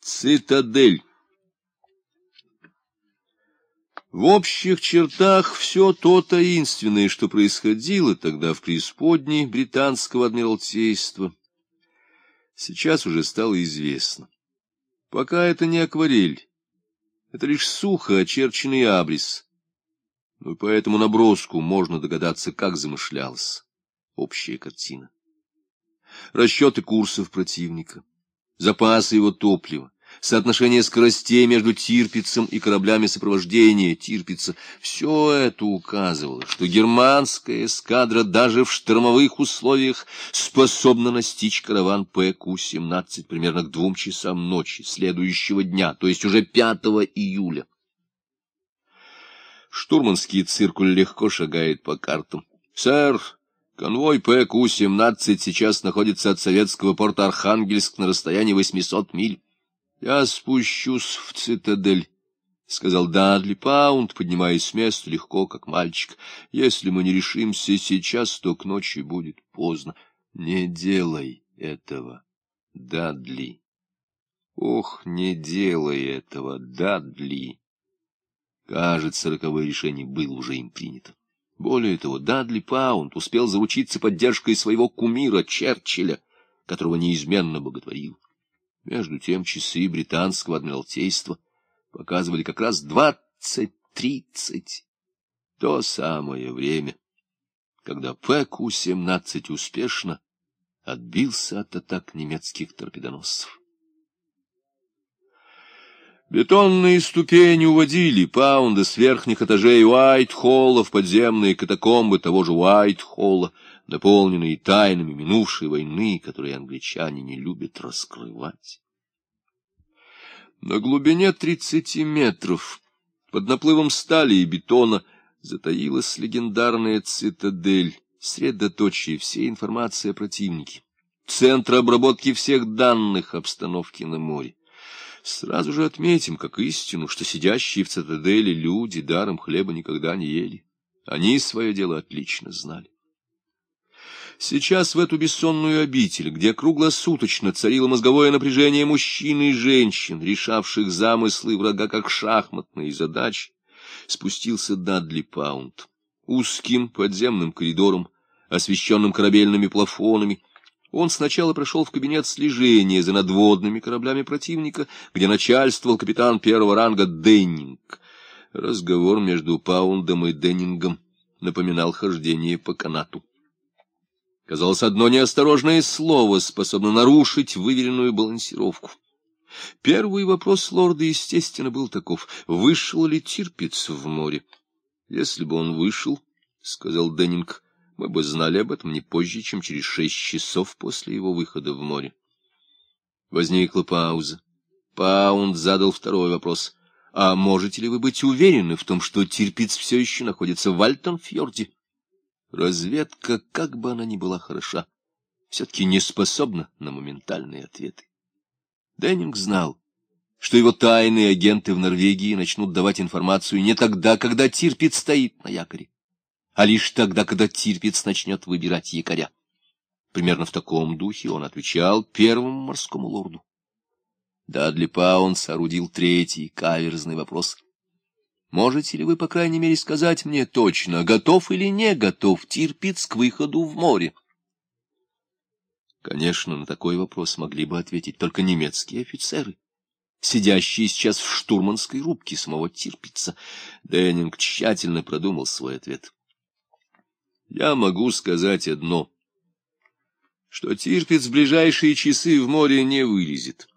Цитадель. В общих чертах все то таинственное, что происходило тогда в преисподней британского адмиралтейства, сейчас уже стало известно. Пока это не акварель, это лишь сухо очерченный абрис, но по этому наброску можно догадаться, как замышлялась общая картина. Расчеты курсов противника, запасы его топлива, соотношение скоростей между Тирпицем и кораблями сопровождения Тирпица — все это указывало, что германская эскадра даже в штормовых условиях способна настичь караван ПК-17 примерно к двум часам ночи следующего дня, то есть уже 5 июля. Штурманский циркуль легко шагает по картам. — Сэр, конвой ПК-17 сейчас находится от советского порта Архангельск на расстоянии 800 миль. — Я спущусь в цитадель, — сказал Дадли Паунд, поднимаясь с места легко, как мальчик. — Если мы не решимся сейчас, то к ночи будет поздно. Не делай этого, Дадли. Ох, не делай этого, Дадли. Кажется, роковое решение было уже им принято. Более того, Дадли Паунд успел заручиться поддержкой своего кумира Черчилля, которого неизменно боготворил. Между тем часы британского адмиралтейства показывали как раз двадцать-тридцать. То самое время, когда ПК-17 успешно отбился от атак немецких торпедоносцев. Бетонные ступени уводили паунда с верхних этажей Уайт-Холла в подземные катакомбы того же Уайт-Холла, наполненные тайнами минувшей войны, которые англичане не любят раскрывать. На глубине тридцати метров, под наплывом стали и бетона, затаилась легендарная цитадель, средоточие всей информации о противнике, центр обработки всех данных обстановки на море. Сразу же отметим, как истину, что сидящие в цитадели люди даром хлеба никогда не ели. Они свое дело отлично знали. Сейчас в эту бессонную обитель, где круглосуточно царило мозговое напряжение мужчин и женщин, решавших замыслы врага как шахматные задачи, спустился Дадли Паунд. Узким подземным коридором, освещенным корабельными плафонами, он сначала прошел в кабинет слежения за надводными кораблями противника, где начальствовал капитан первого ранга Деннинг. Разговор между Паундом и Деннингом напоминал хождение по канату. Казалось, одно неосторожное слово способно нарушить выверенную балансировку. Первый вопрос лорда, естественно, был таков. Вышел ли Тирпиц в море? Если бы он вышел, — сказал Деннинг, — мы бы знали об этом не позже, чем через шесть часов после его выхода в море. Возникла пауза. Паунд задал второй вопрос. — А можете ли вы быть уверены в том, что Тирпиц все еще находится в Альтонфьорде? — Разведка, как бы она ни была хороша, все-таки не способна на моментальные ответы. Деннинг знал, что его тайные агенты в Норвегии начнут давать информацию не тогда, когда Тирпиц стоит на якоре, а лишь тогда, когда Тирпиц начнет выбирать якоря. Примерно в таком духе он отвечал первому морскому лорду. Дадли Паун соорудил третий каверзный вопрос — Можете ли вы, по крайней мере, сказать мне точно, готов или не готов Тирпиц к выходу в море? Конечно, на такой вопрос могли бы ответить только немецкие офицеры, сидящие сейчас в штурманской рубке самого Тирпица. Деннинг тщательно продумал свой ответ. Я могу сказать одно, что Тирпиц в ближайшие часы в море не вылезет.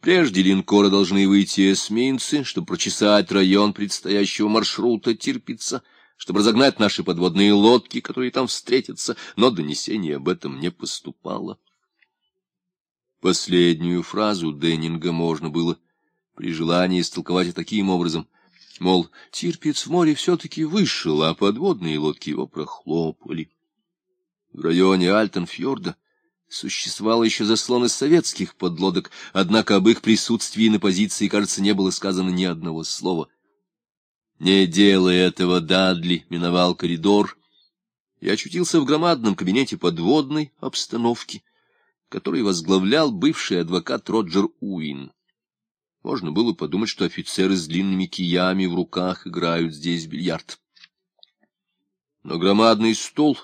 Прежде линкора должны выйти эсминцы, чтобы прочесать район предстоящего маршрута Тирпица, чтобы разогнать наши подводные лодки, которые там встретятся, но донесение об этом не поступало. Последнюю фразу Деннинга можно было при желании истолковать таким образом, мол, Тирпиц в море все-таки вышел, а подводные лодки его прохлопали. В районе Альтенфьорда Существовало еще заслон из советских подлодок, однако об их присутствии на позиции, кажется, не было сказано ни одного слова. Не делая этого, Дадли миновал коридор и очутился в громадном кабинете подводной обстановки, который возглавлял бывший адвокат Роджер Уин. Можно было подумать, что офицеры с длинными киями в руках играют здесь в бильярд. Но громадный стол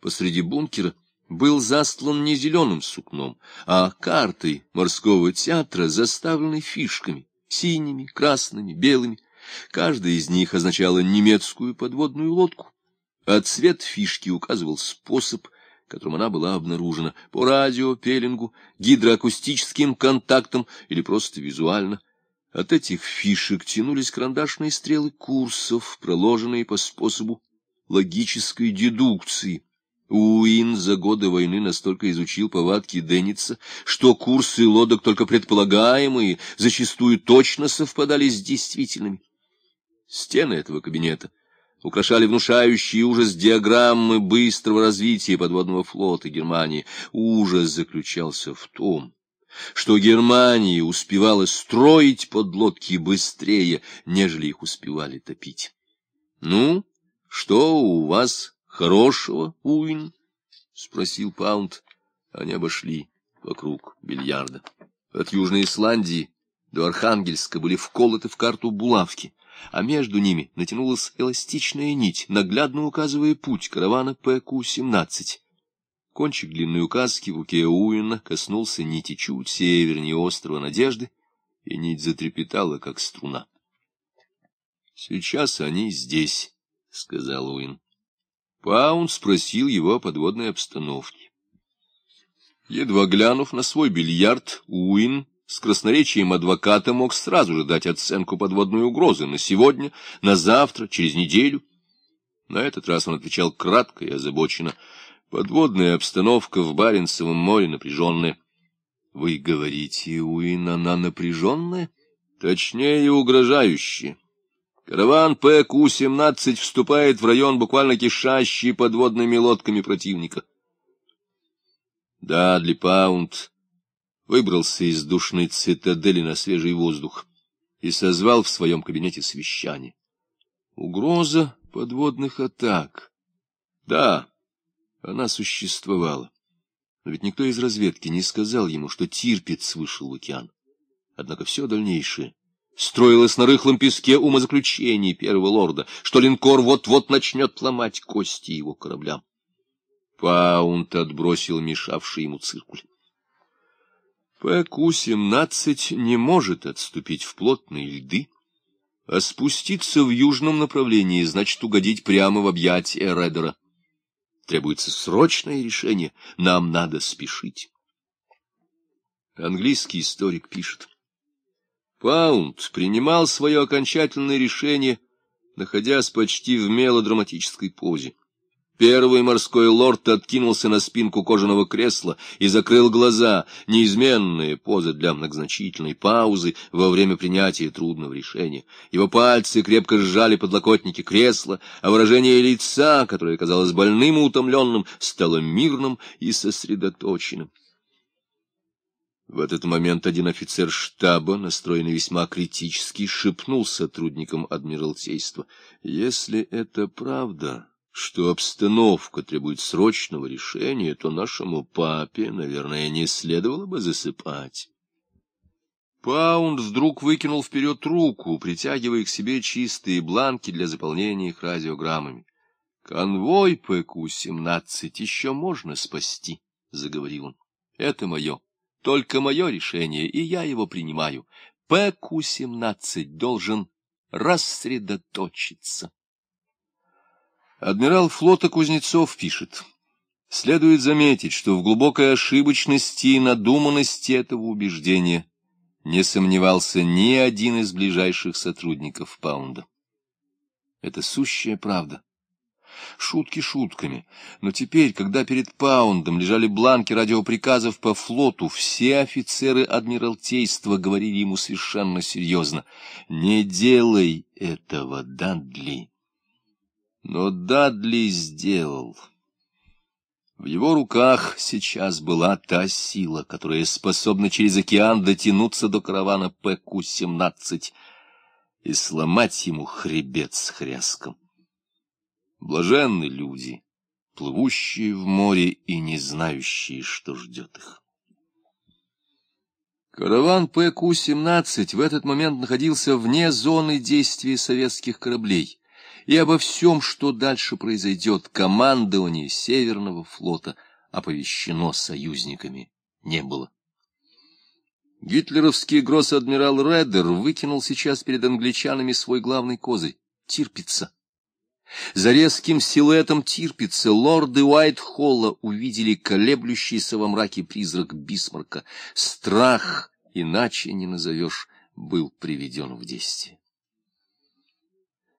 посреди бункера был застлан не зеленым сукном, а картой морского театра, заставленной фишками, синими, красными, белыми. Каждая из них означала немецкую подводную лодку, а цвет фишки указывал способ, которым она была обнаружена, по радио, пеленгу, гидроакустическим контактам или просто визуально. От этих фишек тянулись карандашные стрелы курсов, проложенные по способу логической дедукции. Уин за годы войны настолько изучил повадки Денница, что курсы лодок, только предполагаемые, зачастую точно совпадали с действительными. Стены этого кабинета украшали внушающие ужас диаграммы быстрого развития подводного флота Германии. Ужас заключался в том, что Германия успевала строить подлодки быстрее, нежели их успевали топить. — Ну, что у вас хорошего, Уин? — спросил Паунд. Они обошли вокруг бильярда. От Южной Исландии до Архангельска были вколоты в карту булавки — а между ними натянулась эластичная нить, наглядно указывая путь каравана ПК-17. Кончик длинной указки в руке Уина коснулся нити чуть севернее острова Надежды, и нить затрепетала, как струна. — Сейчас они здесь, — сказал Уин. Паунд спросил его о подводной обстановке. Едва глянув на свой бильярд, Уин с красноречием адвоката мог сразу же дать оценку подводной угрозы на сегодня, на завтра, через неделю. На этот раз он отвечал кратко и озабоченно. Подводная обстановка в Баренцевом море напряженная. — Вы говорите, Уин, она напряженная? — Точнее, угрожающая. Караван ПК-17 вступает в район, буквально кишащий подводными лодками противника. Дадли Паунд выбрался из душной цитадели на свежий воздух и созвал в своем кабинете совещание. Угроза подводных атак. Да, она существовала. Но ведь никто из разведки не сказал ему, что Тирпиц вышел в океан. Однако все дальнейшее строилось на рыхлом песке умозаключений первого лорда, что линкор вот-вот начнет ломать кости его кораблям. Паунт отбросил мешавший ему циркуль. ПК-17 не может отступить в плотные льды, а спуститься в южном направлении значит угодить прямо в объятия Редера. Требуется срочное решение, нам надо спешить. Английский историк пишет. Паунд принимал свое окончательное решение, находясь почти в мелодраматической позе. Первый морской лорд откинулся на спинку кожаного кресла и закрыл глаза, неизменная поза для многозначительной паузы во время принятия трудного решения. Его пальцы крепко сжали подлокотники кресла, а выражение лица, которое казалось больным и утомленным, стало мирным и сосредоточенным. В этот момент один офицер штаба, настроенный весьма критически, шепнул сотрудникам Адмиралтейства. «Если это правда...» что обстановка требует срочного решения, то нашему папе, наверное, не следовало бы засыпать. Паунд вдруг выкинул вперед руку, притягивая к себе чистые бланки для заполнения их радиограммами. — Конвой PQ-17 еще можно спасти, — заговорил он. — Это мое, только мое решение, и я его принимаю. PQ-17 должен рассредоточиться. Адмирал флота Кузнецов пишет. Следует заметить, что в глубокой ошибочности и надуманности этого убеждения не сомневался ни один из ближайших сотрудников Паунда. Это сущая правда. Шутки шутками, но теперь, когда перед Паундом лежали бланки радиоприказов по флоту, все офицеры Адмиралтейства говорили ему совершенно серьезно «Не делай этого, Дадли». Но Дадли сделал. В его руках сейчас была та сила, которая способна через океан дотянуться до каравана PQ-17 и сломать ему хребет с хряском. Блаженны люди, плывущие в море и не знающие, что ждет их. Караван ПК-17 в этот момент находился вне зоны действия советских кораблей, и обо всем, что дальше произойдет, командование Северного флота оповещено союзниками не было. Гитлеровский гросс-адмирал Реддер выкинул сейчас перед англичанами свой главный козырь — Тирпица. За резким силуэтом Тирпица лорды Уайт-Холла увидели колеблющийся во мраке призрак Бисмарка. Страх, иначе не назовешь, был приведен в действие.